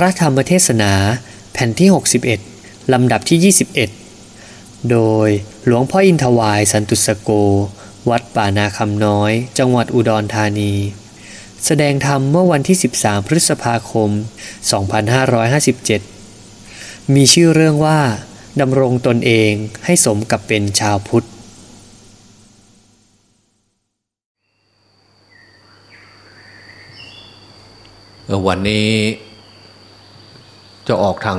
พระธรรมเทศนาแผ่นที่ 61 ลำดับที่ 21 โดยหลวงพ่ออินทวายสันตุสโก วัดป่านาคำน้อย จังหวัดอุดรธานี แสดงธรรมเมื่อวันที่ 13 พฤษภาคม 2557 มีชื่อเรื่องว่าดำรงตนเองให้สมกับเป็นชาวพุทธวันนี้ จะออกทาง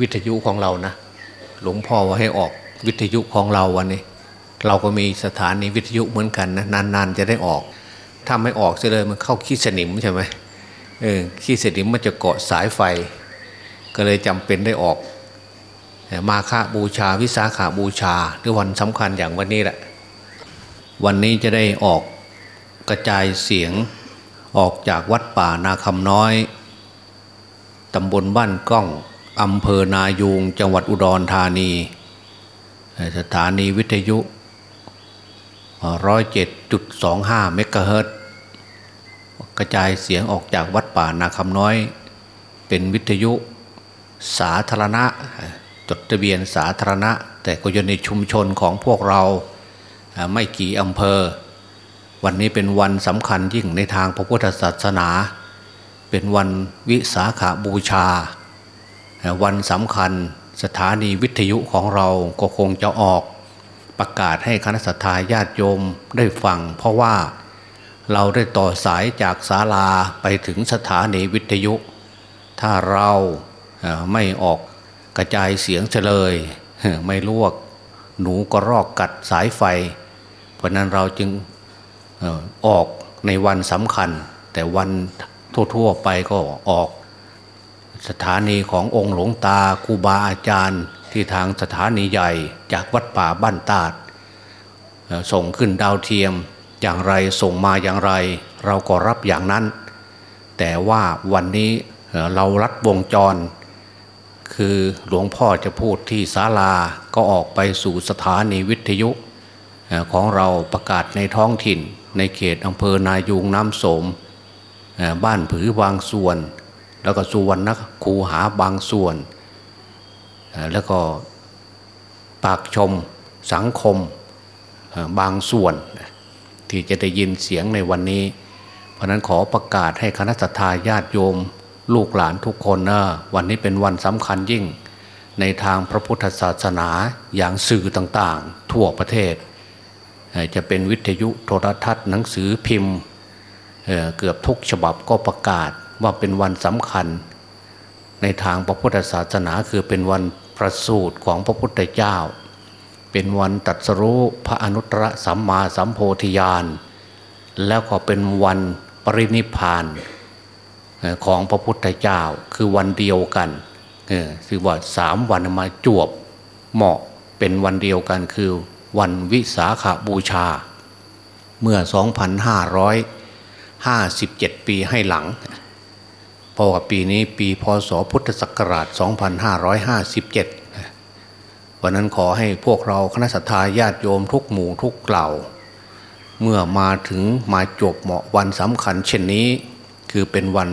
วิทยุของเรานะ หลวงพ่อว่าให้ออกวิทยุของเราวันนี้ เราก็มีสถานีวิทยุเหมือนกันนะนานๆจะได้ออก ถ้าไม่ออกเสียเลยมันเข้าขี้สนิมใช่ไหมเออขี้สนิมมันจะเกาะสายไฟ ก็เลยจำเป็นได้ออก มาฆบูชาวิสาขาบูชาหรือวันสำคัญอย่างวันนี้แหละ วันนี้จะได้ออกกระจายเสียงออกจากวัดป่านาคำน้อย ตำบลบ้านก้องอำเภอนายูงจังหวัดอุดรธานี สถานีวิทยุ 107.25 เมกะเฮิรตกระจายเสียงออกจากวัดป่านาคำน้อย เป็นวิทยุสาธารณะ จดทะเบียนสาธารณะ แต่ก็อยู่ในชุมชนของพวกเราไม่กี่อำเภอ วันนี้เป็นวันสำคัญยิ่งในทางพระพุทธศาสนา เป็นวันวิสาขาบูชา วันสำคัญสถานีวิทยุของเราก็คงจะออกประกาศให้คณะสัตยาญาติโยมได้ฟัง เพราะว่าเราได้ต่อสายจากศาลาไปถึงสถานีวิทยุ ถ้าเราไม่ออกกระจายเสียงเฉลย ไม่ลวกหนูก็รอกกัดสายไฟ เพราะนั้นเราจึงออกในวันสำคัญ แต่วัน ทั่วๆไปก็ออก สถานีขององค์หลวงตาครูบาอาจารย์ที่ทางสถานีใหญ่จากวัดป่าบ้านตาด ส่งขึ้นดาวเทียมอย่างไรส่งมาอย่างไร เราก็รับอย่างนั้น แต่ว่าวันนี้เรารัดวงจร คือหลวงพ่อจะพูดที่ศาลาก็ออกไปสู่สถานีวิทยุของเราประกาศในท้องถิ่น ในเขตอำเภอนายูงน้ำสม บ้านผือบางส่วน แล้วก็สุวรรณคูหาบางส่วน แล้วก็ปากชมสังคมบางส่วน ที่จะได้ยินเสียงในวันนี้ เพราะนั้นขอประกาศให้คณะสัตยาติโยม ลูกหลานทุกคนนะวันนี้เป็นวันสำคัญยิ่ง ในทางพระพุทธศาสนาอย่างสื่อต่างๆ ทั่วประเทศ จะเป็นวิทยุโทรทัศน์หนังสือพิมพ์ เเกือบทุกฉบับก็ประกาศว่าเป็นวันสำคัญ ในทางพระพุทธศาสนาคือเป็นวันประสูติของพระพุทธเจ้า เป็นวันตัดสรู้พระอนุตตรสัมมาสัมโพธิญาณ แล้วก็เป็นวันปรินิพานของพระพุทธเจ้าคือวันเดียวกันคือว่าสามวันมาจวบเหมาะเป็นวันเดียวกันคือวันวิสาขาบูชา เมื่อ 2,557 ปีให้หลังพอกับปีนี้ปีพศพุทธศักราช 2557 วันนั้นขอให้พวกเราคณะสัตยาญาติโยมทุกหมู่ทุกเหล่า เมื่อมาถึงมาจบเหมาะวันสำคัญเช่นนี้ คือเป็นวัน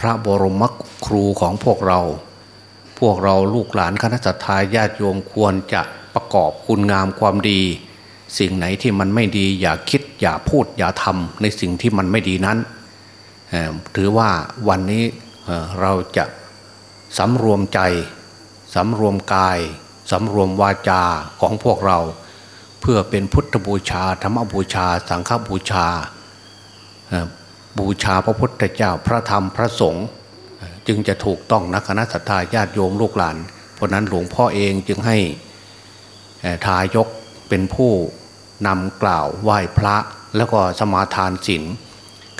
พระบรมครูของพวกเรา พวกเราลูกหลานคณะสัตยาญาติโยมควรจะประกอบคุณงามความดี สิ่งไหนที่มันไม่ดี อย่าคิดอย่าพูดอย่าทำในสิ่งที่มันไม่ดีนั้นถือว่าวันนี้เราจะสำรวมใจสำรวมกายสำรวมวาจาของพวกเรา เพื่อเป็นพุทธบูชาธรรมบูชา สังฆบูชา บูชาพระพุทธเจ้าพระธรรมพระสงฆ์จึงจะถูกต้องนะคณะสัตยาญาติโยมลูกหลาน เพราะนั้นหลวงพ่อเองจึงให้ทายก เป็นผู้นำกล่าวไหว้พระแล้วก็สมาทานศีล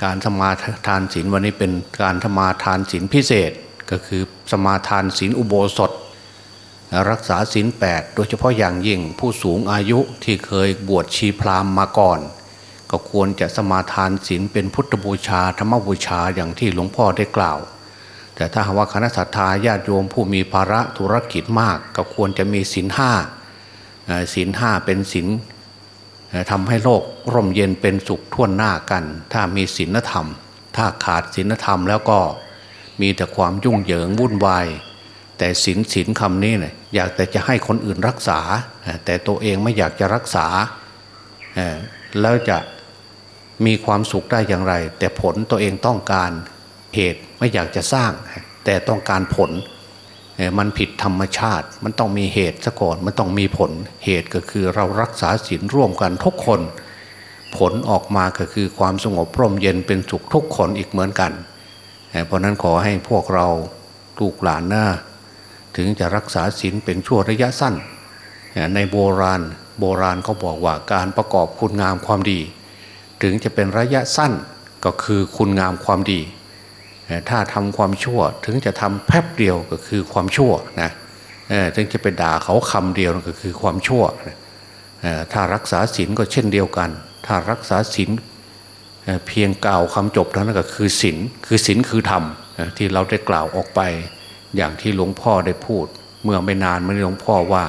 การสมาทานศีลวันนี้เป็นการสมาทานศีลพิเศษก็คือสมาทานศีลอุโบสถ รักษาศีลแปดโดยเฉพาะอย่างยิ่งผู้สูงอายุที่เคยบวชชีพราหมณ์มาก่อน ก็ควรจะสมาทานศีลเป็นพุทธบูชาธรรมบูชาอย่างที่หลวงพ่อได้กล่าว แต่ถ้าหากว่าคณะสัตยาญาติโยมผู้มีภาระธุรกิจมาก ก็ควรจะมีศีลห้า ศีลห้าเป็นศีลทำให้โลกร่มเย็นเป็นสุขท่วนหน้ากัน ถ้ามีศีลธรรม ถ้าขาดศีลธรรมแล้วก็มีแต่ความยุ่งเหยิงวุ่นวาย แต่ศีลศีลคำนี้เนะี่ยอยากแต่จะให้คนอื่นรักษา แต่ตัวเองไม่อยากจะรักษา แล้วจะมีความสุขได้อย่างไร แต่ผลตัวเองต้องการเหตุไม่อยากจะสร้าง แต่ต้องการผล มันผิดธรรมชาติ มันต้องมีเหตุซะก่อน มันต้องมีผล เหตุก็คือเรารักษาศีลร่วมกันทุกคน ผลออกมาก็คือความสงบร่มเย็นเป็นสุขทุกคนอีกเหมือนกัน เพราะนั้นขอให้พวกเราลูกหลานหน้า ถึงจะรักษาศีลเป็นชั่วระยะสั้น ในโบราณโบราณเขาบอกว่าการประกอบคุณงามความดี ถึงจะเป็นระยะสั้นก็คือคุณงามความดี ถ้าทำความชั่วถึงจะทำแป๊บเดียวก็คือความชั่วนะถึงจะไปด่าเขาคำเดียวก็คือความชั่วถ้ารักษาศีลก็เช่นเดียวกัน ถ้ารักษาศีลเพียงกล่าวคำจบเท่านั้นก็คือศีลคือศีลคือธรรมที่เราได้กล่าวออกไป อย่างที่หลวงพ่อได้พูด เมื่อไม่นานมานี้หลวงพ่อว่า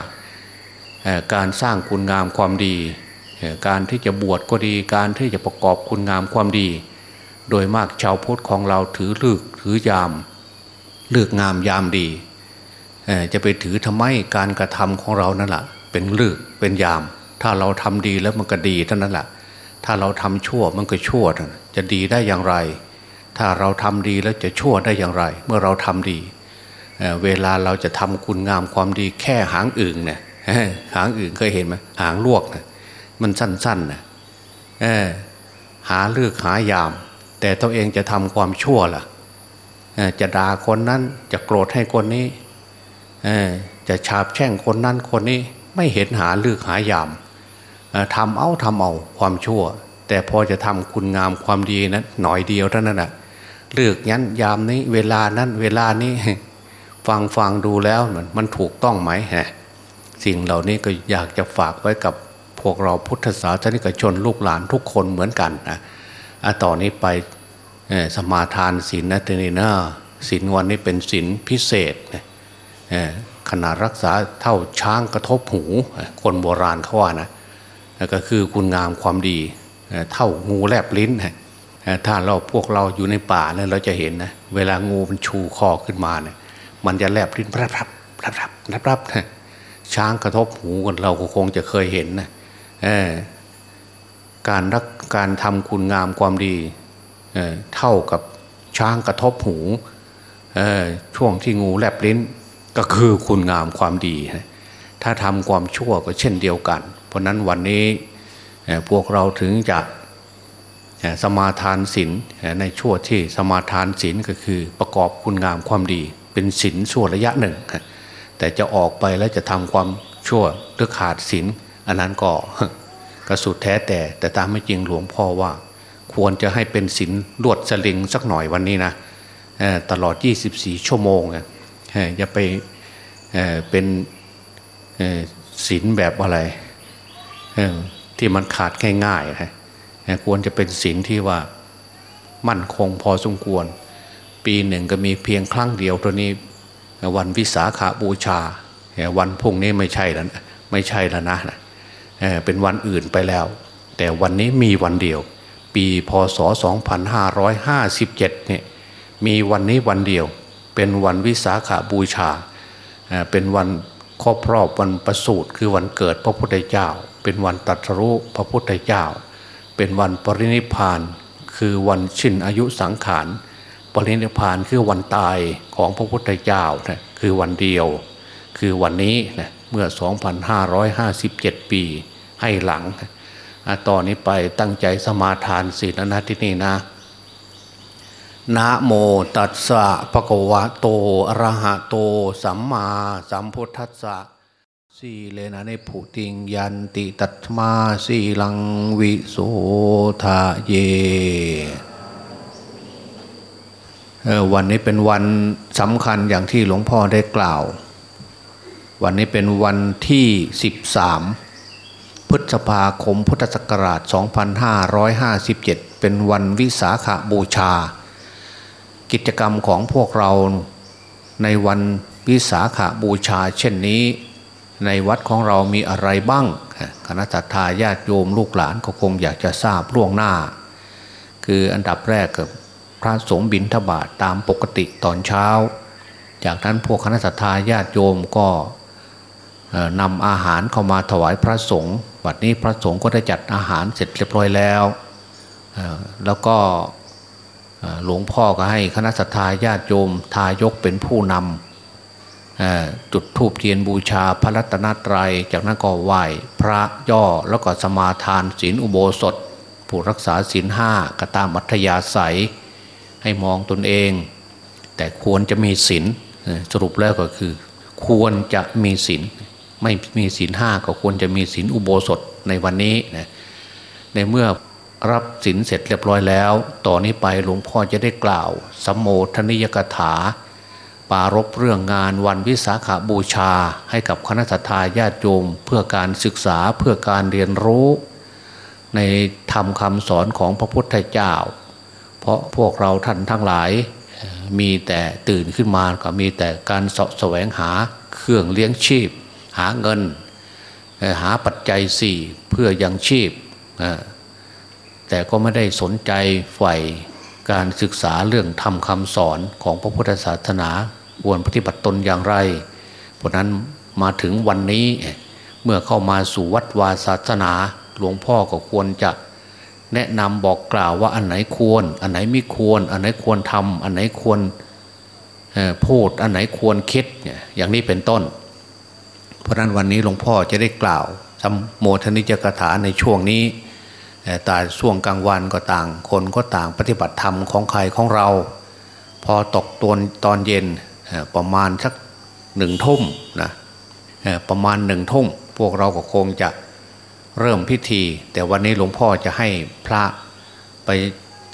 การสร้างคุณงามความดี การที่จะบวชก็ดี การที่จะประกอบคุณงามความดี โดยมากชาวพุทธของเราถือลึกถือยามเลือกงามยามดี จะไปถือทำไมการกระทำของเรานั่นแหละเป็นเลือกเป็นยาม ถ้าเราทำดีแล้วมันก็ดีเท่านั้นแหละถ้าเราทำชั่วมันก็ชั่ว จะดีได้อย่างไร ถ้าเราทำดีแล้วจะชั่วได้อย่างไร เมื่อเราทำดี เวลาเราจะทำคุณงามความดีแค่หางอึ่งเนี่ยหางอึ่งเคยเห็นไหมหางลวกนะมันสั้นๆนะหาเลือกหายาม แต่ตัวเองจะทำความชั่วล่ะจะด่าคนนั้นจะโกรธให้คนนี้จะฉาบแช่งคนนั้นคนนี้ไม่เห็นหาเลือกหายามทำเอาทำเอาความชั่ว แต่พอจะทำคุณงามความดีนั้นหน่อยเดียวเท่านั้นแหะเลือกยันยามนี้ เวลานั้นเวลานี้ ฟังฟังดูแล้วมันมันถูกต้องไหมฮะสิ่งเหล่านี้ก็อยากจะฝากไว้กับพวกเราพุทธศาสนิกชนลูกหลานทุกคนเหมือนกันนะ ต่อนนี้ไปสมาทานศีลนะเทนีนะศีลวันนี้เป็นศีลพิเศษขนาดรักษาเท่าช้างกระทบหู คนโบราณเขาว่านะก็คือคุณงามความดีเท่างูแลบลิ้นถ้าเราพวกเราอยู่ในป่าเนี่ยเราจะเห็นนะเวลางูมันชูคอขึ้นมาเนี่ยมันจะแลบลิ้นรับรับรับรับรับรับช้างกระทบหูกันเราคงจะเคยเห็นนะ การรักการทำคุณงามความดีเเท่ากับช้างกระทบหูช่วงที่งูแลบลิ้นก็คือคุณงามความดี ถ้าทำความชั่วก็เช่นเดียวกัน เพราะนั้นวันนี้พวกเราถึงจะสมาทานศีลในช่วงที่สมาทานศีลก็คือประกอบคุณงามความดี เป็นศีลชั่วระยะหนึ่ง แต่จะออกไปแล้วจะทำความชั่วหรือขาดศีลอันนั้นก็ กระสุดแท้แต่ แต่ตามไม่จริงหลวงพ่อว่า ควรจะให้เป็นศีลลวดสลิงสักหน่อยวันนี้นะตลอด 24 ชั่วโมงอย่าไปเป็นศีลแบบอะไรที่มันขาดง่ายๆควรจะเป็นศีลที่ว่ามั่นคงพอสมควร ปีหนึ่งก็มีเพียงครั้งเดียวตัวนี้วันวิสาขาบูชา วันพุ่งนี้ไม่ใช่แล้วไม่ใช่แล้วนะ เป็นวันอื่นไปแล้ว แต่วันนี้มีวันเดียว ปีพศ 2557เนี่ยมีวันนี้วันเดียว เป็นวันวิสาขาบูชา เป็นวันครอบรอบวันประสูติคือวันเกิดพระพุทธเจ้า เป็นวันตรัสรู้พระพุทธเจ้า เป็นวันปรินิพานคือวันชินอายุสังขารปรินิพานคือวันตายของพระพุทธเจ้านะคือวันเดียว คือวันนี้นะ เมื่อ 2,557 ปีให้หลังตอนนี้ไปตั้งใจสมาทานศีลนะที่นี่นะนะโมตัสสะภะคะวะโตอะระหะโต สัมมาสัมพุทธัสสะสีเลนะในผูติงยันติตัตมาสีลังวิโสทาเย วันนี้เป็นวันสำคัญอย่างที่หลวงพ่อได้กล่าว วันนี้เป็นวันที่ 13 พฤษภาคมพุทธศักราช 2557 เป็นวันวิสาขาบูชา กิจกรรมของพวกเราในวันวิสาขาบูชา เช่นนี้ ในวัดของเรามีอะไรบ้าง คณะทาญาติโยมลูกหลานก็คงอยากจะทราบล่วงหน้า คืออันดับแรกกับพระสงฆ์บิณฑบาตตามปกติตอนเช้า จากนั้นพวกคณะสัตยาญาติโยมก็ นำอาหารเข้ามาถวายพระสงฆ์วันนี้พระสงฆ์ก็ได้จัดอาหารเสร็จเรียบร้อยแล้วแล้วก็หลวงพ่อก็ให้คณะสัตยาญาติโยมทายกเป็นผู้นำจุดธูปเทียนบูชาพระรัตนตรยัย จากนั้นก็ไหว้พระย่อแล้วก็สมาทานศีลอุโบสถ ผู้รักษาศีลห้ากตามอัธยาศัย ให้มองตนเอง แต่ควรจะมีศีลสรุปแล้วก็คือ ควรจะมีศีล ไม่มีศีลห้าก็ควรจะมีศีลอุโบสถในวันนี้นะในเมื่อรับศีลเสร็จเรียบร้อยแล้ว ต่อนนี้ไปหลวงพ่อจะได้กล่าวสัมโมทนิยกถา ปารบเรื่องงานวันวิสาขาบูชาให้กับคณะทาญาติโยมเพื่อการศึกษาเพื่อการเรียนรู้ ในธรรมคำสอนของพระพุทธเจ้า เพราะพวกเราท่านทั้งหลายมีแต่ตื่นขึ้นมาก็มีแต่การสะแสวงหาเครื่องเลี้ยงชีพ หาเงิน หาปัจจัยสี่เพื่อยังชีพ แต่ก็ไม่ได้สนใจใฝ่การศึกษาเรื่องธรรมคำสอนของพระพุทธศาสนาควรปฏิบัติตนอย่างไร เพราะนั้นมาถึงวันนี้เมื่อเข้ามาสู่วัดวาศาสนาหลวงพ่อก็ควรจะแนะนำบอกกล่าวว่าอันไหนควร อันไหนไม่ควร อันไหนควรทำอันไหนควรพูดอันไหนควรคิดอย่างนี้เป็นต้น เพราะนั้นวันนี้หลวงพ่อจะได้กล่าวสมโมทนิจกถาในช่วงนี้แต่ช่วงกลางวันก็ต่าง คนก็ต่างปฏิบัติธรรมของใครของเรา พอตกตอนตอนเย็นประมาณสักหนึ่งทุ่มนะประมาณหนึ่งทุ่มพวกเราก็คงจะเริ่มพิธี แต่วันนี้หลวงพ่อจะให้พระไป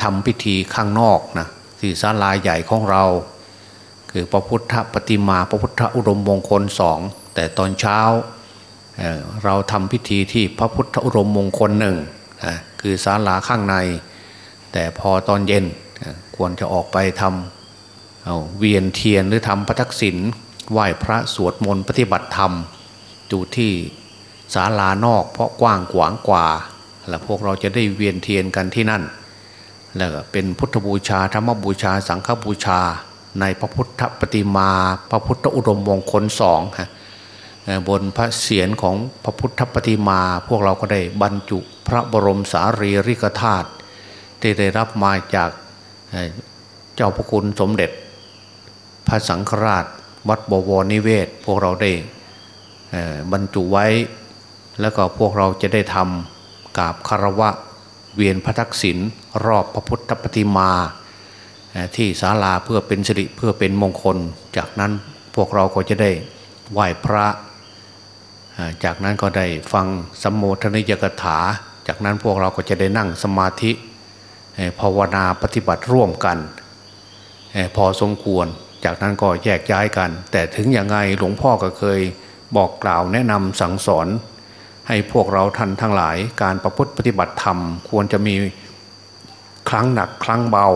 ทำพิธีข้างนอกนะที่ศาลาใหญ่ของเรา คือพระพุทธปฏิมาพระพุทธอุดมมงคลสอง แต่ตอนเช้าเราทำพิธีที่พระพุทธอุดมมงคลหนึ่งคือศาลาข้างใน แต่พอตอนเย็นควรจะออกไปทำเเวียนเทียนหรือทำพระทักษิณไหว้พระสวดมนต์ปฏิบัติธรรมอยู่ที่ศาลานอก เพราะกว้างขวางกว่าแล้วพวกเราจะได้เวียนเทียนกันที่นั่นแล้วก็เป็นพุทธบูชาธรรมบูชา สังฆบูชา ในพระพุทธปฏิมา พระพุทธอุดมมงคลสองฮะ บนพระเศียรของพระพุทธปฏิมา พวกเราก็ได้บรรจุพระบรมสารีริกธาตุที่ได้รับมาจากเจ้าพระคุณสมเด็จ พระสังฆราช วัดบวรนิเวศ พวกเราได้บรรจุไว้ แล้วก็พวกเราจะได้ทำกราบคารวะเวียนพระทักษิณรอบพระพุทธปฏิมา ที่ศาลาเพื่อเป็นสิริเพื่อเป็นมงคล จากนั้นพวกเราก็จะได้ไหว้พระ จากนั้นก็ได้ฟังสัมโมทนิยกถา จากนั้นพวกเราก็จะได้นั่งสมาธิภาวนาปฏิบัติร่วมกันพอสมควร จากนั้นก็แยกย้ายกัน แต่ถึงอยังไงหลวงพ่อก็เคยบอกกล่าวแนะนำสั่งสอน ให้พวกเราท่านทั้งหลายการประพฤติปฏิบัติธรรม ควรจะมีครั้งหนักครั้งเบา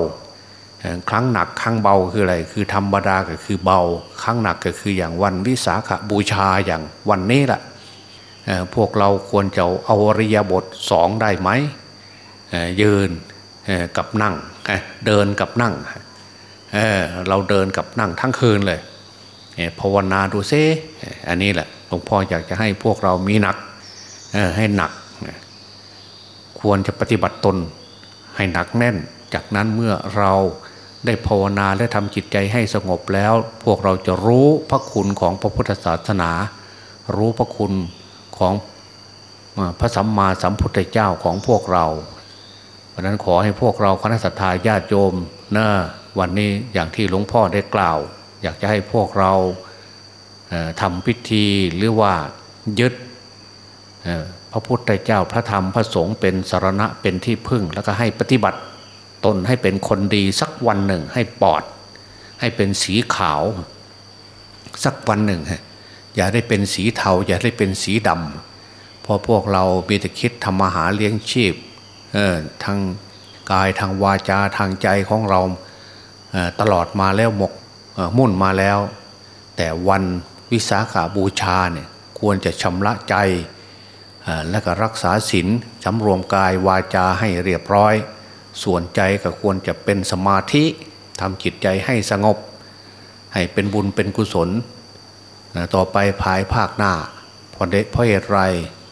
ครั้งหนักครั้งเบาคืออะไร คือธรรมดาก็คือเบา ครั้งหนักก็คืออย่างวันวิสาขบูชาอย่างวันนี้แหละพวกเราควรจะเอาอริยบทสองได้ไหมยืนกับนั่งเดินกับนั่งเเราเดินกับนั่งทั้งคืนเลยภาวนาดูซิอันนี้แหละหลวงพ่ออยากจะให้พวกเรามีหนักให้หนัก ควรจะปฏิบัติตนให้หนักแน่น จากนั้นเมื่อเราได้ภาวนาและทำจิตใจให้สงบแล้ว พวกเราจะรู้พระคุณของพระพุทธศาสนา รู้พระคุณของพระสัมมาสัมพุทธเจ้าของพวกเรา เพราะนั้นขอให้พวกเราคณะสัตยาญาติโยมนะวันนี้อย่างที่หลวงพ่อได้กล่าว อยากจะให้พวกเราทำพิธีหรือว่ายึดพระพุทธเจ้าพระธรรมพระสงฆ์เป็นสารณะเป็นที่พึ่งแล้วก็ให้ปฏิบัติ ตนให้เป็นคนดีสักวันหนึ่งให้ปอด ให้เป็นสีขาว สักวันหนึ่งอย่าได้เป็นสีเทา อย่าได้เป็นสีดำเพราะพวกเรามีแต่คิดทำมาหาเลี้ยงชีพเออทางกายทางวาจาทางใจของเราตลอดมาแล้วหมกมุ่นมาแล้ว แต่วันวิสาขาบูชาเนี่ยควรจะชำระใจและก็รักษาศีลสำรวมกายวาจาให้เรียบร้อย ส่วนใจก็ควรจะเป็นสมาธิทำจิตใจให้สงบ ให้เป็นบุญเป็นกุศล ต่อไปภายภาคหน้าพราะเพราะเหตุไร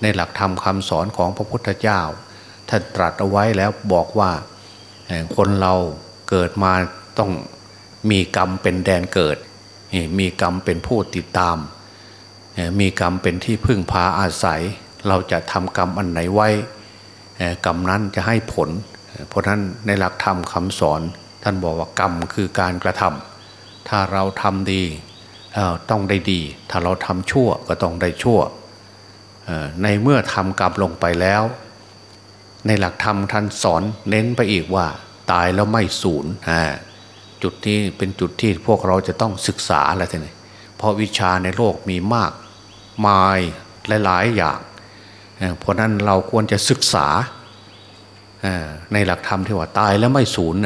ในหลักธรรมคำสอนของพระพุทธเจ้า ท่านตรัสเอาไว้แล้วบอกว่าคนเราเกิดมาต้องมีกรรมเป็นแดนเกิด มีกรรมเป็นผู้ติดตาม มีกรรมเป็นที่พึ่งพาอาศัย เราจะทำกรรมอันไหนไว้กรรมนั้นจะให้ผล เพราะนั้นในหลักธรรมคำสอนท่านบอกว่ากรรมคือการกระทำถ้าเราทำดีต้องได้ดี ถ้าเราทำชั่วก็ต้องได้ชั่ว ในเมื่อทำกรรมลงไปแล้ว ในหลักธรรมท่านสอนเน้นไปอีกว่า ตายแล้วไม่สูญจุดนี้เป็นจุดที่พวกเราจะต้องศึกษาอะไรทีนี้เพราะวิชาในโลกมีมากมายหลายๆอย่าง เพราะนั้นเราควรจะศึกษา ในหลักธรรมที่ว่าตายแล้วไม่สูญ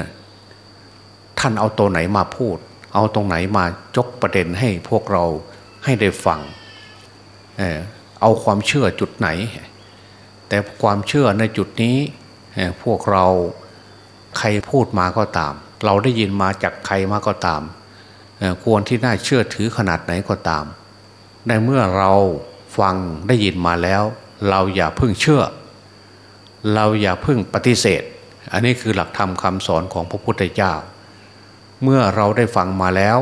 ท่านเอาตัวไหนมาพูด เอาตรงไหนมายกประเด็นให้พวกเราให้ได้ฟังเอาความเชื่อจุดไหน แต่ความเชื่อในจุดนี้พวกเราใครพูดมาก็ตาม เราได้ยินมาจากใครมาก็ตาม ควรที่น่าเชื่อถือขนาดไหนก็ตามในเมื่อเราฟังได้ยินมาแล้ว เราอย่าเพึ่งเชื่อ เราอย่าพึ่งปฏิเสธ อันนี้คือหลักธรรมคำสอนของพระพุทธเจ้า เมื่อเราได้ฟังมาแล้ว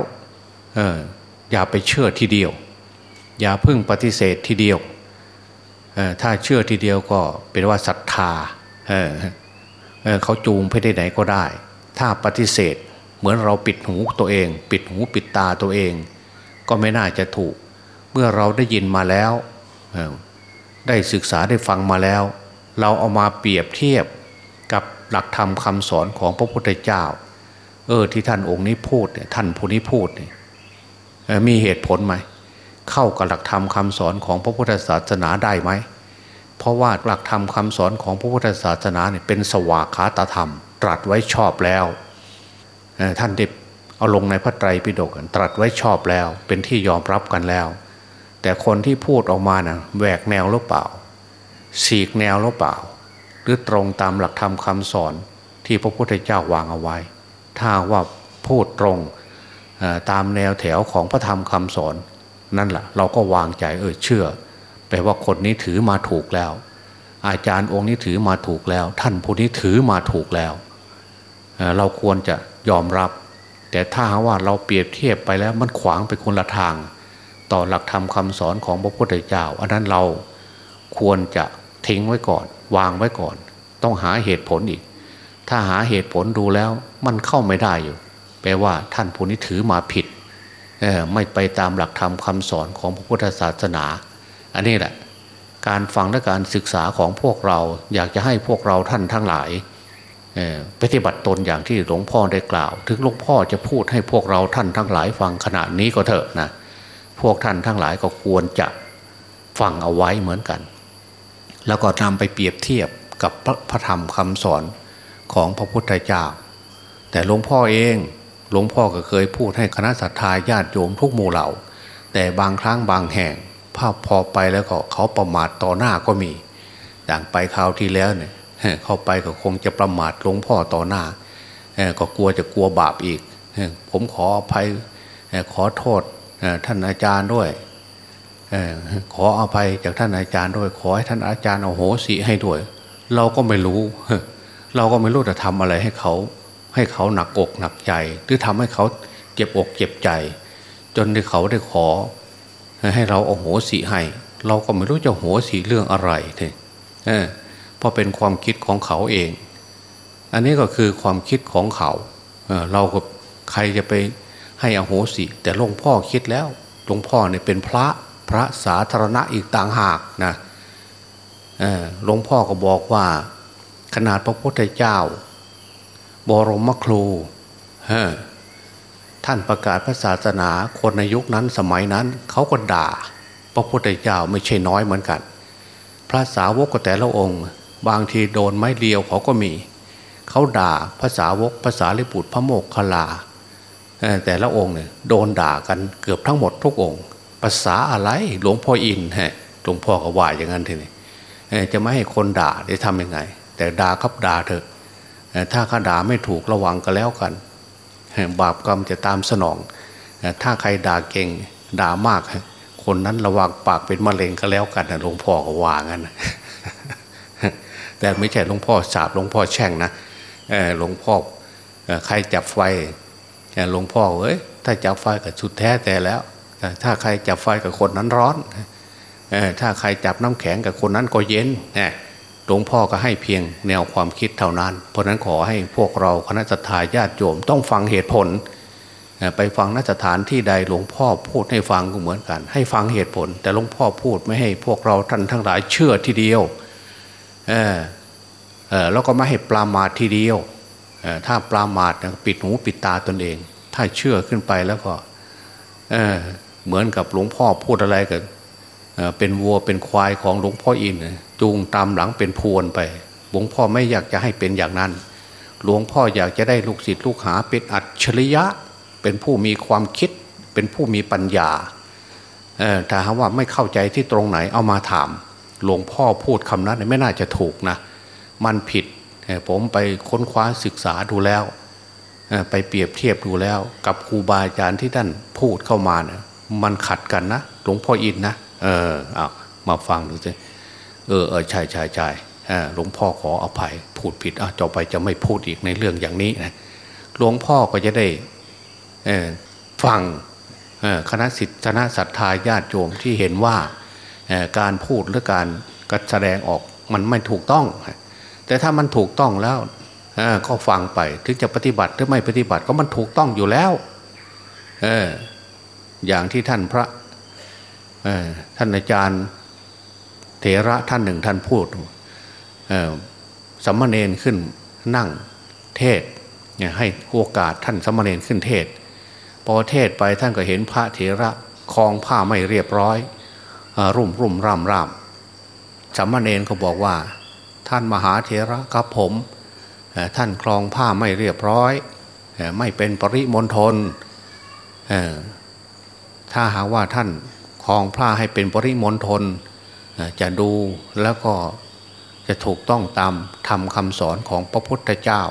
เอออย่าไปเชื่อทีเดียว อย่าพึ่งปฏิเสธทีเดียวถ้าเชื่อทีเดียวก็เป็นว่าศรัทธาเขาจูงไปได้ไหนก็ได้ ถ้าปฏิเสธเหมือนเราปิดหูตัวเอง ปิดหูปิดตาตัวเอง ก็ไม่น่าจะถูก เมื่อเราได้ยินมาแล้ว ได้ศึกษาได้ฟังมาแล้ว เราเอามาเปรียบเทียบกับหลักธรรมคำสอนของพระพุทธเจ้า เออที่ท่านองค์นี้พูดเนี่ยท่านผู้นี้พูดเนี่ยมีเหตุผลไหมเข้ากับหลักธรรมคำสอนของพระพุทธศาสนาได้ไหมเพราะว่าหลักธรรมคาสอนของพระพุทธศาสนาเนี่ยเป็นสวากขาตธรรม ตรัสไว้ชอบแล้วท่านได้เอาลงในพระไตรปิฎกตรัสไว้ชอบแล้ว เป็นที่ยอมรับกันแล้ว แต่คนที่พูดออกมานะ่ะแหวกแนวหรือเปล่า ฉีกแนวหรือเปล่า หรือตรงตามหลักธรรมคาสอนที่พระพุทธเจ้าวางเอาไว้ ถ้าว่าพูดตรงตามแนวแถวของพระธรรมคำสอน นั่นแหละเราก็วางใจเออเชื่อแปลว่าคนนี้ถือมาถูกแล้ว อาจารย์องค์นี้ถือมาถูกแล้ว ท่านผู้นี้ถือมาถูกแล้วเราควรจะยอมรับ แต่ถ้าว่าเราเปรียบเทียบไปแล้วมันขวางไปคนละทาง ต่อหลักธรรมคาสอนของพระพุทธเจ้า อันนั้นเราควรจะ ทิ้งไว้ก่อน วางไว้ก่อน ต้องหาเหตุผลอีก ถ้าหาเหตุผลดูแล้ว มันเข้าไม่ได้อยู่ แปลว่าท่านผู้นี้ถือมาผิดไม่ไปตามหลักธรรมคาสอนของพระพุทธศาสนา อันนี้แหละการฟังและการศึกษาของพวกเราอยากจะให้พวกเราท่านทั้งหลายปฏิบัติตนอย่างที่หลวงพ่อได้กล่าว ถึงหลวงพ่อจะพูดให้พวกเราท่านทั้งหลายฟังขณะนี้ก็เถอะนะพวกท่านทั้งหลายก็ควรจะฟังเอาไว้เหมือนกัน แล้วก็นำไปเปรียบเทียบกับพระพระธรรมคำสอนของพระพุทธเจ้า แต่หลวงพ่อเองหลวงพ่อก็เคยพูดให้คณะสัตยาญาติโยมทุกหมู่เหล่า แต่บางครั้งบางแห่งภาพพอไปแล้วก็เขาประมาทต่อหน้าก็มีอย่างไปคราวที่แล้วเนี่ยเข้าไปก็คงจะประมาทหลวงพ่อต่อหน้าก็กลัวจะกลัวบาปอีก ผมขออภัยขอโทษท่านอาจารย์ด้วย ขออภัยจากท่านอาจารย์ด้วย ขอให้ท่านอาจารย์เอาโหสิให้ด้วย เราก็ไม่รู้ เราก็ไม่รู้จะทำอะไรให้เขา ให้เขาหนักอกหนักใจ หรือทำให้เขาเจ็บอกเจ็บใจ จนที่เขาได้ขอ ให้เราเอาโหสีให้ เราก็ไม่รู้จะโหสีเรื่องอะไรเถอเพราะเป็นความคิดของเขาเอง อันนี้ก็คือความคิดของเขาเเราก็ใครจะไปให้อโหสิ แต่หลวงพ่อคิดแล้วหลวงพ่อเนี่ยเป็นพระ พระสาธารณะอีกต่างหากนะหลวงพ่อก็บอกว่า ขนาดพระพุทธเจ้า บรมครูท่านประกาศพระศาสนาคนในยุคนั้นสมัยนั้น เขาก็ด่า พระพุทธเจ้าไม่ใช่น้อยเหมือนกัน พระสาวกก็แต่ละองค์ บางทีโดนไม้เลียวเขาก็มี เขาด่าภาษาวกภาษาลิบุตรพระโมกขลาแต่ละองค์เนี่ยโดนด่ากันเกือบทั้งหมดทุกองค์ ภาษาอะไรหลวงพ่ออินฮะหลวงพ่อก็ว่าอย่างนั้นทีนี้จะไม่ให้คนด่าได้ทำยังไง แต่ด่าครับด่าเถอะถ้าข้าด่าไม่ถูกระวังก็แล้วกัน บาปกรรมจะตามสนอง ถ้าใครด่าเก่งด่ามาก คนนั้นระวังปากเป็นมะเร็งก็แล้วกันหลวงพ่อก็ว่างั้นแต่ไม่ใช่หลวงพ่อสาบหลวงพ่อแช่งนะหลวงพ่อใครจับไฟหลวงพ่อเอ้ยถ้าจับไฟกับสุดแท้แต่แล้ว ถ้าใครจับไฟกับคนนั้นร้อนถ้าใครจับน้ำแข็งกับคนนั้นก็เย็นหลวงพ่อก็ให้เพียงแนวความคิดเท่านั้น เพราะนั้นขอให้พวกเราคณะทาญาติโยมต้องฟังเหตุผล ไปฟังนัสถานที่ใดหลวงพ่อพูดให้ฟังก็เหมือนกัน ให้ฟังเหตุผล แต่หลวงพ่อพูดไม่ให้พวกเราท่านทั้งหลายเชื่อทีเดียวเออเออแล้วก็ไม่ให้ปลามาทีเดียวถ้าปลามาดปิดหูปิดตาตนเอง ถ้าเชื่อขึ้นไปแล้วก็ เเหมือนกับหลวงพ่อพูดอะไรกันเป็นวัวเป็นควายของหลวงพ่ออินจูงตามหลังเป็นพวนไปหลวงพ่อไม่อยากจะให้เป็นอย่างนั้น หลวงพ่ออยากจะได้ลูกศิษย์ลูกหาเป็นอัจฉริยะ เป็นผู้มีความคิด เป็นผู้มีปัญญาถ้าหาว่าไม่เข้าใจที่ตรงไหนเอามาถาม หลวงพ่อพูดคำนั้นไม่น่าจะถูกนะ มันผิดผมไปค้นคว้าศึกษาดูแล้ว ไปเปรียบเทียบดูแล้ว กับครูบาอาจารย์ที่ท่านพูดเข้ามานะ มันขัดกันนะหลวงพ่ออินนะเออเอามาฟังดูสิเออเออใช่ใช่ใช่หลวงพ่อขออภัยพูดผิดอะต่อไปจะไม่พูดอีกในเรื่องอย่างนี้นะหลวงพ่อก็จะได้ฟังคณะสิทธิคณะศรัทธาญาติโยมที่เห็นว่าการพูดหรือการกแสดงออกมันไม่ถูกต้อง แต่ถ้ามันถูกต้องแล้วก็ฟังไปถึงจะปฏิบัติหรือไม่ปฏิบัติก็มันถูกต้องอยู่แล้ว เออ อย่างที่ท่านพระท่านอาจารย์เถระท่านหนึ่งท่านพูดสัมมาเนนขึ้นนั่งเทศให้โอกาสท่านสัมมาเนนขึ้นเทศพอเทศไปท่านก็เห็นพระเถระคลองผ้าไม่เรียบร้อยรุ่มรุ่มร่ำร่ำสัมมาเนนก็บอกว่า ท่านมหาเถระครับผมท่านคลองผ้าไม่เรียบร้อย ไม่เป็นปริมณฑล ถ้าหากว่าท่านคลองผ้าให้เป็นปริมณฑลจะดูแล้วก็จะถูกต้องตามทำคำสอนของพระพุทธเจ้า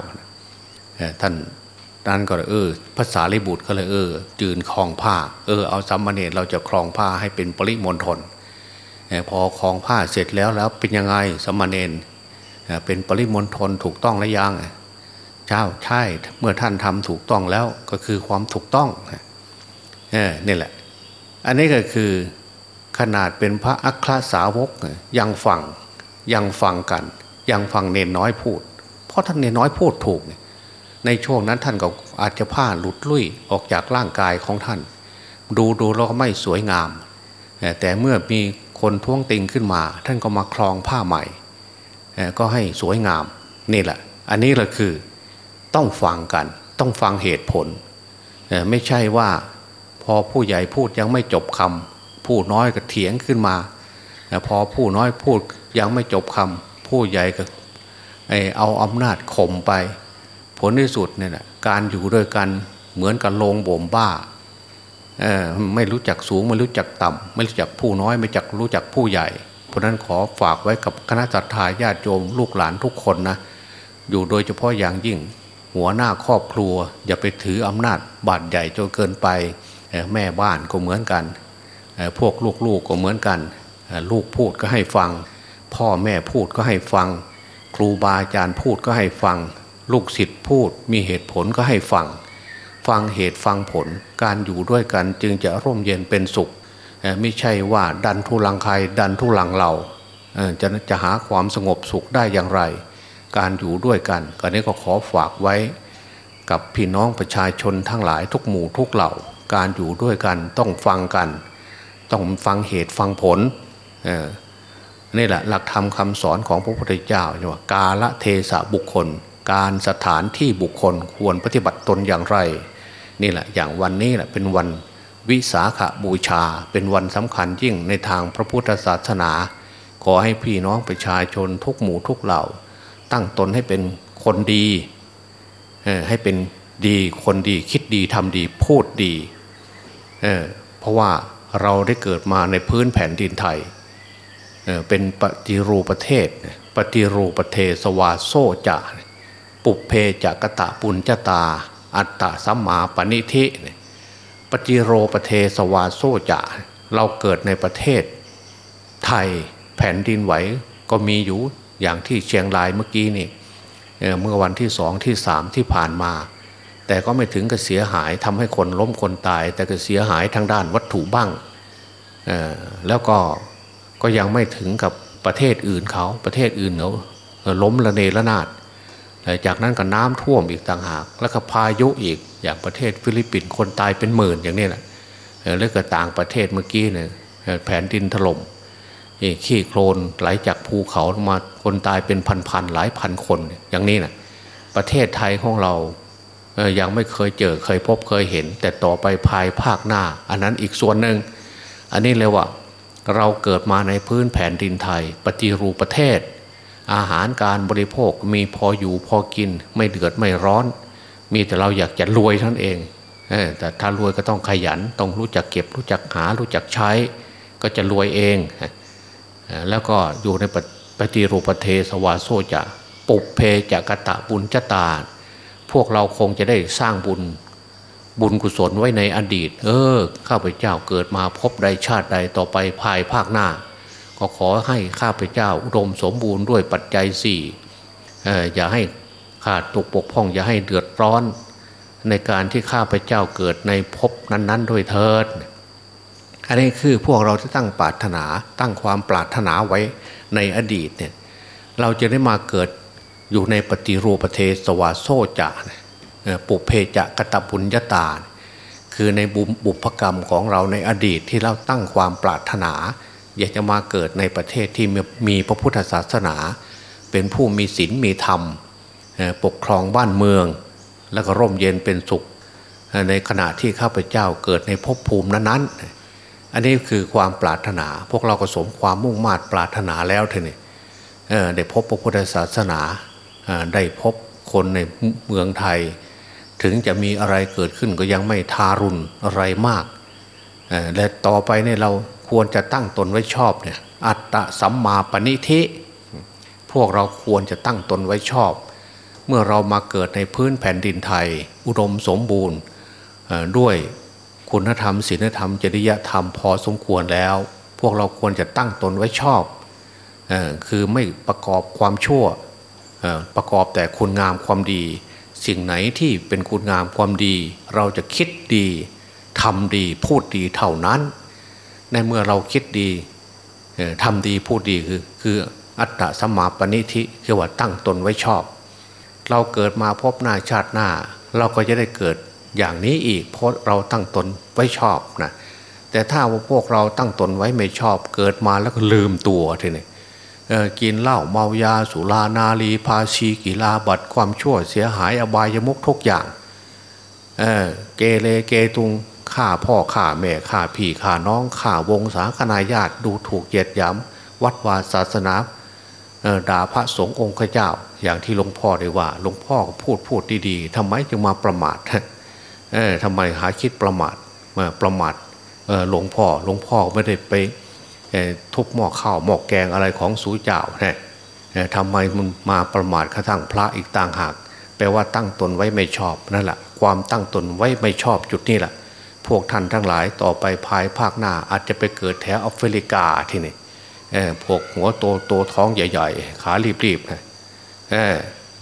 ท่านนั้นก็เออภาษาลิบุตรก็เลยเออ จืนคลองผ้า เออเอาสัมมาเนตเราจะคลองผ้าให้เป็นปริมณฑลพอคลองผ้าเสร็จแล้วแล้วเป็นยังไงสัมมาเนตเป็นปริมณฑลถูกต้องแล้วยังเจ้าใช่เมื่อท่านทำถูกต้องแล้วก็คือความถูกต้องนี่แหละ อันนี้ก็คือขนาดเป็นพระอัครสาวกยังฟังยังฟังกัน ยังฟังเนนน้อยพูด เพราะท่านเนนน้อยพูดถูก ในช่วงนั้นท่านก็อาจจะผ้าหลุดลุ่ยออกจากร่างกายของท่าน ดูดูแล้วก็ไม่สวยงาม แต่เมื่อมีคนท้วงติงขึ้นมา ท่านก็มาคลองผ้าใหม่ ก็ให้สวยงามนี่แหละ อันนี้แหละคือต้องฟังกัน ต้องฟังเหตุผล ไม่ใช่ว่า อผู้ใหญ่พูดยังไม่จบคำผู้น้อยก็เถียงขึ้นมาพอผู้น้อยพูดยังไม่จบคำผู้ใหญ่ก็เอาอำนาจข่มไป ผลที่สุดเนี่ยการอยู่ด้วยกันเหมือนกับโลงบ่มบ้าไม่รู้จักสูงไม่รู้จักต่ำไม่รู้จักผู้น้อยไม่จักรู้จักผู้ใหญ่ เพราะนั้นขอฝากไว้กับคณะจัตตาญาติโยมลูกหลานทุกคนนะอยู่โดยเฉพาะอย่างยิ่ง หัวหน้าครอบครัว อย่าไปถืออำนาจบาดใหญ่จนเกินไป แม่บ้านก็เหมือนกัน พวกลูกๆกก็เหมือนกัน ลูกพูดก็ให้ฟัง พ่อแม่พูดก็ให้ฟัง ครูบาอาจารย์พูดก็ให้ฟัง ลูกศิษย์พูดมีเหตุผลก็ให้ฟัง ฟังเหตุฟังผลการอยู่ด้วยกันจึงจะร่มเย็นเป็นสุข ไม่ใช่ว่าดันทุลังใครดันทุลังเราจะจะหาความสงบสุขได้อย่างไร การอยู่ด้วยกันก็นี้ก็ขอฝากไว้ กับพี่น้องประชาชนทั้งหลายทุกหมู่ทุกเหล่า การอยู่ด้วยกันต้องฟังกัน ต้องฟังเหตุฟังผลนี่แหละหลักธรรมคาสอนของพระพุทธเจ้าว่ากาละเทศะบุคคล การสถานที่บุคคลควรปฏิบัติตนอย่างไร นี่แหละอย่างวันนี้แหละเป็นวันวิสาขาบูชาเป็นวันสำคัญยิ่งในทางพระพุทธศาสนา ขอให้พี่น้องประชาชนทุกหมู่ทุกเหล่า ตั้งตนให้เป็นคนดีให้เป็นดีคนดีคิดดีทำดีพูดดี เเพราะว่าเราได้เกิดมาในพื้นแผ่นดินไทยเป็นปฏิรูประเทศ ปฏิรูประเทศวาโซจะปปุเพจักตะปุญจตา อัตตะสัมมาปณิธิปฏิโรประเทสวาโซจะเราเกิดในประเทศ ไทยแผ่นดินไหวก็มีอยู่อย่างที่เชียงรายเมื่อกี้นี่เมื่อวันที่สองที่สามที่ผ่านมา แต่ก็ไม่ถึงกับเสียหายทำให้คนล้มคนตาย แต่ก็เสียหายทางด้านวัตถุบ้างแล้วก็ก็ยังไม่ถึงกับประเทศอื่นเขาประเทศอื่นเขาล้มระเนระนาดจากนั้นก็น้ำท่วมอีกต่างหาก แล้วก็พายุอีกอย่างประเทศฟิลิปปินส์คนตายเป็นหมื่นอย่างนี้แหละแล้วก็ต่างประเทศเมื่อกี้เนี่ยแผ่นดินถล่มขี้โคลนไหลจากภูเขามาคนตายเป็นพันๆหลายพันคนอย่างนี้นะประเทศไทยของเรา ยังไม่เคยเจอเคยพบเคยเห็น แต่ต่อไปภายภาคหน้า อันนั้นอีกส่วนหนึ่ง อันนี้เลยว่า เราเกิดมาในพื้นแผ่นดินไทย ปฏิรูปประเทศ อาหารการบริโภคมีพออยู่พอกิน ไม่เดือดไม่ร้อน มีแต่เราอยากจะรวยท่านเองแต่ถ้ารวยก็ต้องขยัน ต้องรู้จักเก็บ รู้จักหา รู้จักใช้ ก็จะรวยเอง แล้วก็อยู่ในปฏิรูปประเทสวาโซจะปุเพจะกะตะบุญจตา พวกเราคงจะได้สร้างบุญบุญกุศลไว้ในอดีต เออ ข้าพเจ้าเกิดมาพบใดชาติใดต่อไปภายภาคหน้า ก็ขอให้ข้าพเจ้าอุดมสมบูรณ์ด้วยปัจจัยสี่อย่าให้ขาดตกปกพ่องอย่าให้เดือดร้อน ในการที่ข้าพเจ้าเกิดในภพนั้น ๆ ด้วยเถิด อันนี้คือพวกเราที่ตั้งปรารถนาตั้งความปรารถนาไว้ในอดีตเนี่ยเราจะได้มาเกิด อยู่ในปฏิรูปรเทศสวาโซจะปุเพจะกตบุญญาตา คือในบุพกรรมของเราในอดีตที่เราตั้งความปรารถนา อยากจะมาเกิดในประเทศที่มีพระพุทธศาสนา เป็นผู้มีศีลมีธรรม ปกครองบ้านเมือง แล้วก็ร่มเย็นเป็นสุข ในขณะที่ข้าพเจ้าเกิดในภพภูมินั้นๆ อันนี้คือความปรารถนา พวกเราก็สมความมุ่งมา่ปรารถนาแล้วเท่นี้ได้พบพระพุทธศาสนา ได้พบคนในเมืองไทย ถึงจะมีอะไรเกิดขึ้นก็ยังไม่ทารุณอะไรมากและต่อไปเนี่ยเราควรจะตั้งตนไว้ชอบเนี่ยอัตตะสัมมาปณิธิ พวกเราควรจะตั้งตนไว้ชอบ เมื่อเรามาเกิดในพื้นแผ่นดินไทย อุดมสมบูรณ์ด้วยคุณธรรมศีลธรรม จริยธรรมพอสมควรแล้ว พวกเราควรจะตั้งตนไว้ชอบอคือไม่ประกอบความชั่ว ประกอบแต่คุณงามความดี สิ่งไหนที่เป็นคุณงามความดี เราจะคิดดีทำดีพูดดีเท่านั้น ในเมื่อเราคิดดีทำดีพูดดีคือคืออัตตสมาปณิธิคือว่าตั้งตนไว้ชอบ เราเกิดมาพบหน้าชาติหน้า เราก็จะได้เกิดอย่างนี้อีกเพราะเราตั้งตนไว้ชอบนะแต่ถ้าว่าพวกเราตั้งตนไว้ไม่ชอบ เกิดมาแล้วก็ลืมตัวทีนี้ กินเหล้าเมายาสุรานาลีภาชีกีฬาบัตรความชั่วเสียหายอบายมุกทุกอย่างเเกเรเกตุงฆ่าพ่อฆ่าแม่ฆ่าพี่ฆ่าน้องฆ่าวงศาคณาญาติดูถูกเหยียดหยามวัดวาศาสนาด่าพระสงฆ์องค์เจ้า อย่างที่หลวงพ่อได้ว่าหลวงพ่อพูดพูดดีๆทำไมจึงมาประมาททำไมหาคิดประมาทมาประมาทหลวงพ่อหลวงพ่อไม่ได้ไป ทุบหม้อข้าวหม้อแกงอะไรของสูเจ้าเนี่ยทำไมมันมาประมาทกระทั่งพระอีกต่างหาก แปลว่าตั้งตนไว้ไม่ชอบนั่นแหละความตั้งตนไว้ไม่ชอบจุดนี้แหละพวกท่านทั้งหลายต่อไปภายภาคหน้าอาจจะไปเกิดแถวแอฟริกาที่นี่พวกหัวโตโตท้องใหญ่ๆ ขารีบๆนะ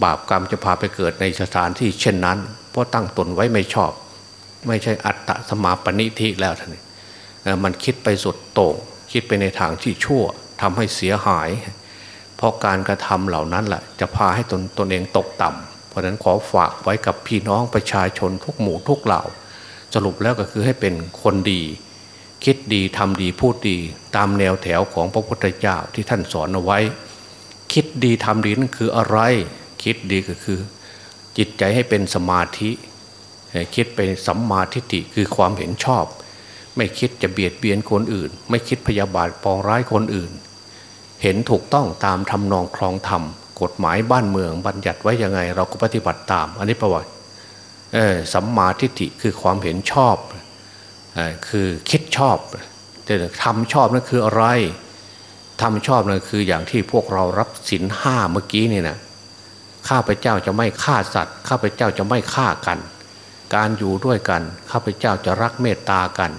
บาปกรรมจะพาไปเกิดในสถานที่เช่นนั้น เพราะตั้งตนไว้ไม่ชอบ ไม่ใช่อัตตะสมาปณิทิแล้วท่านมันคิดไปสุดโต่ง คิดไปในทางที่ชั่วทำให้เสียหาย เพราะการกระทำเหล่านั้นแหละจะพาให้ตนตนเองตกต่ำเพราะนั้นขอฝากไว้กับพี่น้องประชาชนทุกหมู่ทุกเหล่า สรุปแล้วก็คือให้เป็นคนดี คิดดีทำดีพูดดีตามแนวแถวของพระพุทธเจ้าที่ท่านสอนเอาไว้ คิดดีทำดีนั่นคืออะไร คิดดีก็คือ จิตใจให้เป็นสมาธิ คิดเป็นสัมมาทิฏฐิคือความเห็นชอบ ไม่คิดจะเบียดเบียนคนอื่น ไม่คิดพยาบาทปองร้ายคนอื่น เห็นถูกต้องตามทำนองคลองธรรมกฎหมายบ้านเมืองบัญญัติไว้ยังไง เราก็ปฏิบัติตาม อันนี้ประวัติสัมมาทิฏฐิคือความเห็นชอบคือคิดชอบแต่ทำชอบนั่นคืออะไรทำชอบนั่นคืออย่างที่พวกเรารับศีลห้าเมื่อกี้นี่นะข้าพเจ้าจะไม่ฆ่าสัตว์ ข้าพเจ้าจะไม่ฆ่ากัน การอยู่ด้วยกัน ข้าพเจ้าจะรักเมตตากัน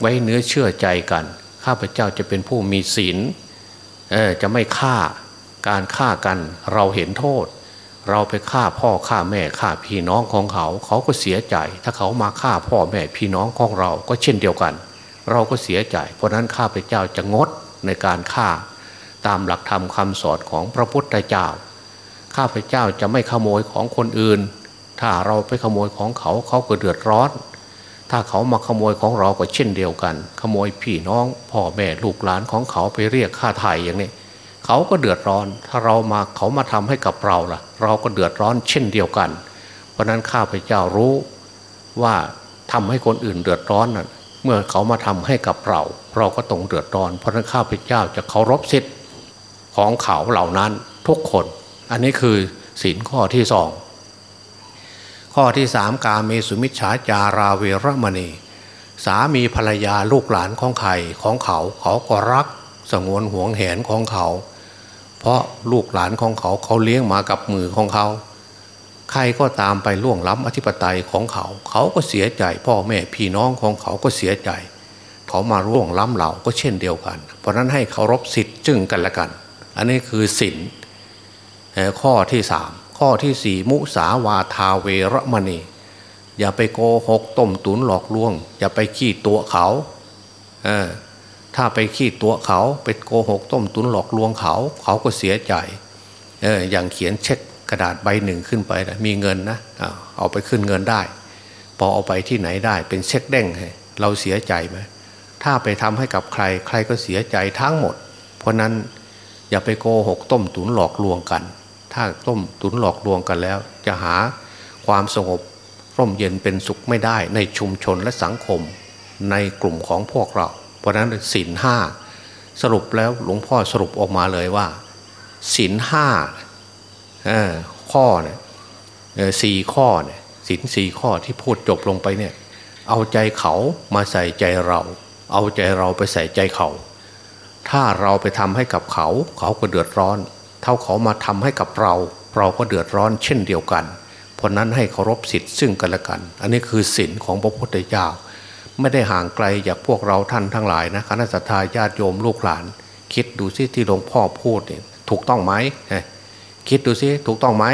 ไว้เนื้อเชื่อใจกัน ข้าพเจ้าจะเป็นผู้มีศีลจะไม่ฆ่าการฆ่ากันเราเห็นโทษ เราไปฆ่าพ่อฆ่าแม่ฆ่าพี่น้องของเขา เขาก็เสียใจ ถ้าเขามาฆ่าพ่อแม่พี่น้องของเราก็เช่นเดียวกัน เราก็เสียใจ เพราะนั้นข้าพเจ้าจะงดในการฆ่า ตามหลักธรรมคำสอนของพระพุทธเจ้า ข้าพเจ้าจะไม่ขโมยของคนอื่น ถ้าเราไปขโมยของเขาเขาก็เดือดร้อน ถ้าเขามาขโมยของเราก็เช่นเดียวกัน ขโมยพี่น้องพ่อแม่ลูกหลานของเขาไปเรียกค่าไถ่อย่างนี้เขาก็เดือดร้อน ถ้าเรามาเขามาทำให้กับเราล่ะ เราก็เดือดร้อนเช่นเดียวกัน เพราะนั้นข้าพเจ้ารู้ว่าทำให้คนอื่นเดือดร้อนน่ะเมื่อเขามาทำให้กับเรา เราก็ต้องเดือดร้อน เพราะนั้นข้าพเจ้าจะเคารพสิทธิของเขาเหล่านั้นทุกคน อันนี้คือศีลข้อที่สอง ข้อที่สามกาเมสุมิชฌาจาราเวรมณี สามีภรรยาลูกหลานของใครของเขา เขาก็รักสงวนห่วงแหนของเขา เพราะลูกหลานของเขาเขาเลี้ยงมากับมือของเขา ใครก็ตามไปล่วงล้ำอธิปไตยของเขา เขาก็เสียใจ พ่อแม่พี่น้องของเขาก็เสียใจ เขามาร่วงล้ำเราก็เช่นเดียวกัน เพราะนั้นให้เคารพสิทธิ์จึงกันละกัน อันนี้คือศีลข้อที่สาม ข้อที่สี่มุสาวาทาเวรมณี อย่าไปโกหกต้มตุนหลอกลวง อย่าไปขี้ตัวเขาเออถ้าไปขี้ตัวเขาไปโกหกต้มตุนหลอกลวงเขา เขาก็เสียใจเอออย่างเขียนเช็คกระดาษใบหนึ่งขึ้นไปนะมีเงินนะเอาไปขึ้นเงินได้ พอเอาไปที่ไหนได้เป็นเช็คเด้งเราเสียใจไหมถ้าไปทำให้กับใครใครก็เสียใจทั้งหมด เพราะนั้นอย่าไปโกหกต้มตุนหลอกลวงกัน ถ้าต้มตุนหลอกลวงกันแล้ว จะหาความสงบร่มเย็นเป็นสุขไม่ได้ในชุมชนและสังคมในกลุ่มของพวกเรา เพราะนั้นศีลห้าสรุปแล้วหลวงพ่อสรุปออกมาเลยว่าศีลห้าข้อเนี่ยสี่ข้อเนี่ยศีลสี่ข้อที่พูดจบลงไปเนี่ย เอาใจเขามาใส่ใจเรา เอาใจเราไปใส่ใจเขา ถ้าเราไปทำให้กับเขา เขาก็เดือดร้อน เท่าเขามาทำให้กับเรา เราก็เดือดร้อนเช่นเดียวกัน เพราะนั้นให้เคารพสิทธิ์ซึ่งกันและกัน อันนี้คือศีลของพระพุทธเจ้า ไม่ได้ห่างไกลจากพวกเราท่านทั้งหลายนะคณะสัตยาญาติโยมลูกหลาน คิดดูซิที่หลวงพ่อพูดเนี่ยถูกต้องไหมคิดดูซิถูกต้องไหม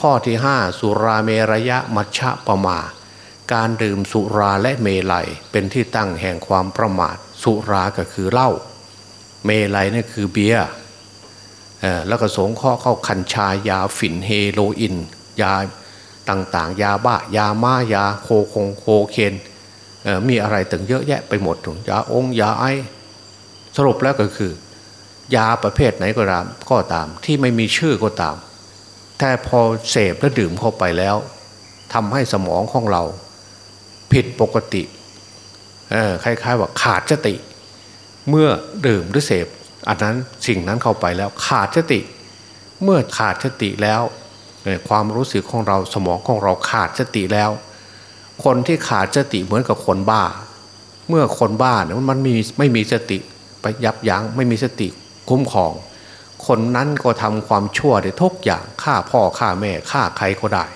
ข้อที่ห้าสุราเมรยะมัชฌะปะมา การดื่มสุราและเมลัยเป็นที่ตั้งแห่งความประมาท สุราก็คือเหล้าเมลัยนี่คือเบียร์ แล้วก็สงข้อเข้าคัญชายาฝิ่นเฮโรอีนยาต่างๆ ยาบ้ายาม้ายาโคคงโคเคนมีอะไรต่างเยอะแยะไปหมดถึงยาองยาไอสรุปแล้วก็คือ ยาประเภทไหนก็ตามก็ตาม ที่ไม่มีชื่อก็ตาม แต่พอเสพและดื่มเข้าไปแล้วทำให้สมองของเรา ผิดปกติคล้ายๆว่าขาดสติ เมื่อดื่มหรือเสพ อันนั้นสิ่งนั้นเข้าไปแล้วขาดสติ เมื่อขาดสติแล้วความรู้สึกของเราสมองของเราขาดสติแล้ว คนที่ขาดสติเหมือนกับคนบ้า เมื่อคนบ้าเนี่ยมันมีไม่มีสติไปยับยั้งไม่มีสติคุ้มครอง คนนั้นก็ทำความชั่วได้ทุกอย่างฆ่าพ่อฆ่าแม่ฆ่าใครก็ได้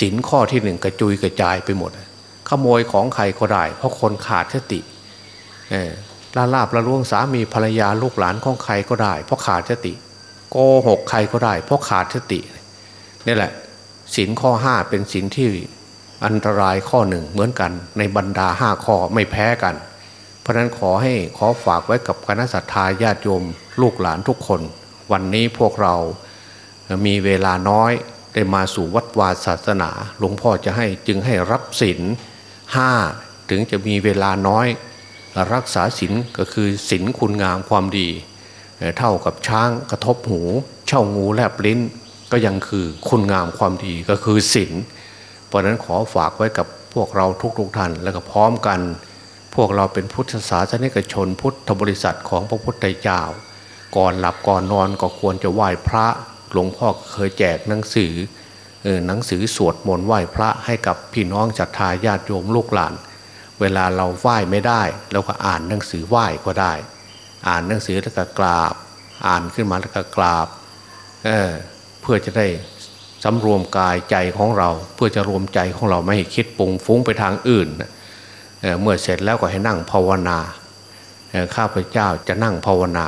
สินข้อที่หนึ่งกระจุยกระจายไปหมด ขโมยของใครก็ได้ เพราะคนขาดสติ ลาลาบละล่วงสามีภรรยาลูกหลานของใครก็ได้ เพราะขาดสติโกหกใครก็ได้ เพราะขาดสตินี่แหละสินข้อห้าเป็นสินที่อันตรายข้อหนึ่งเหมือนกัน ในบรรดาห้าข้อไม่แพ้กัน เพราะนั้นขอให้ขอฝากไว้กับคณะสัตยาญาติโยมลูกหลานทุกคน วันนี้พวกเรามีเวลาน้อยได้มาสู่วัดวาศาสนา หลวงพ่อจะให้จึงให้รับศีลห้าถึงจะมีเวลาน้อย รักษาศีลก็คือศีลคุณงามความดี เท่ากับช้างกระทบหู เช่างูแลบลิ้น ก็ยังคือคุณงามความดีก็คือศีลเพราะนั้นขอฝากไว้กับพวกเราทุกๆทท่านแล้วก็พร้อมกัน พวกเราเป็นพุทธศาสนิกชน พุทธบริษัทของพระพุทธเจ้า ก่อนหลับก่อนนอนก็ควรจะไหว้พระหลวงพ่อเคยแจกหนังสือหนังสือสวดมนต์ไหว้พระให้กับพี่น้องศรัทธาญาติโยมลูกหลาน เวลาเราไหว้ไม่ได้เราก็อ่านหนังสือไหว้ก็ได้ อ่านหนังสือแล้วก็กราบ อ่านขึ้นมาแล้วก็กราบเออพื่อจะได้สำรวมกายใจของเรา เพื่อจะรวมใจของเราไม่ให้คิดปุงฟุ้งไปทางอื่นเเมื่อเสร็จแล้วก็ให้นั่งภาวนาข้าพเจ้าจะนั่งภาวนา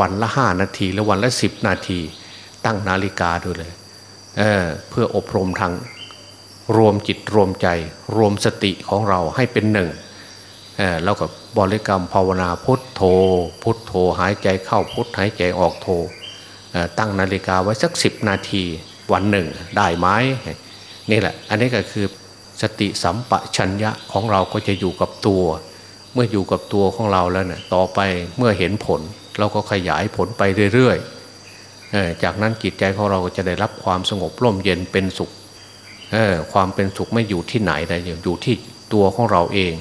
วันละห้านาทีและวันละสิบนาที ตั้งนาฬิกาดูเลยเเพื่ออบรมทาง รวมจิตรวมใจ รวมสติของเราให้เป็นหนึ่งแล้วก็บริกรรมภาวนาพุทโธ พุทโธหายใจเข้าพุทหายใจออกโธตั้งนาฬิกาไว้สักสิบนาทีวันหนึ่งได้ไหมนี่แหละ อันนี้ก็คือสติสัมปชัญญะของเราก็จะอยู่กับตัว เมื่ออยู่กับตัวของเราแล้วเนะี่ยต่อไปเมื่อเห็นผล เราก็ขยายผลไปเรื่อยๆจากนั้นจิตใจของเราก็จะได้รับความสงบร่มเย็นเป็นสุข ความเป็นสุขไม่อยู่ที่ไหนแต่อยู่ที่ตัวของเราเอง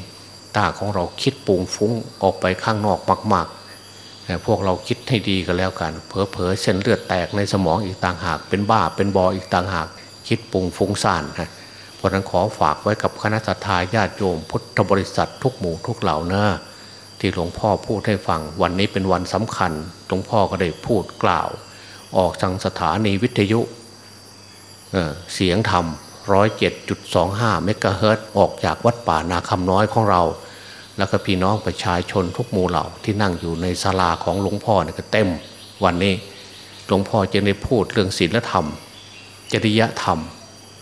ตาของเราคิดปุงฟุ้งออกไปข้างนอกมากๆพวกเราคิดให้ดีกันแล้วกัน เผลอๆเส้นเลือดแตกในสมองอีกต่างหาก เป็นบ้าเป็นบออีกต่างหาก คิดปุงฟุ้งซ่านนะเพราะนั้นขอฝากไว้กับคณะทาญาติโยมพุทธบริษัททุกหมู่ทุกเหล่านะที่หลวงพ่อพูดให้ฟังวันนี้เป็นวันสำคัญหลวงพ่อก็ได้พูดกล่าว ออกทางสถานีวิทยุเเสียงธรรม ร้อยเจ็ดจุดสองห้าเมกะเฮิรตออกจากวัดป่านาคำน้อยของเรา แล้วก็พี่น้องประชาชนทุกหมู่เหล่าที่นั่งอยู่ในศาลาของหลวงพ่อเนี่ยก็เต็มวันนี้หลวงพ่อจะได้พูดเรื่องศีลธรรม จริยธรรม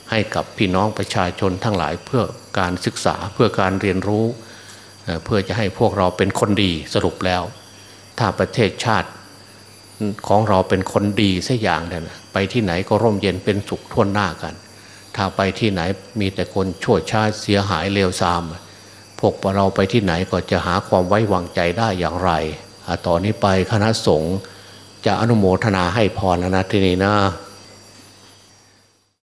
ให้กับพี่น้องประชาชนทั้งหลายเพื่อการศึกษาเพื่อการเรียนรู้ เพื่อจะให้พวกเราเป็นคนดีสรุปแล้ว ถ้าประเทศชาติของเราเป็นคนดีสักอย่างเนี่ยไปที่ไหนก็ร่มเย็นเป็นสุขทั่วหน้ากัน ถ้าไปที่ไหนมีแต่คนชั่วช้าเสียหายเลวทราม พวกเราไปที่ไหนก็จะหาความไว้วางใจได้อย่างไรต่อนนี้ไปคณะสงฆ์จะอนุโมทนาให้พรนะนะที่นี่นะ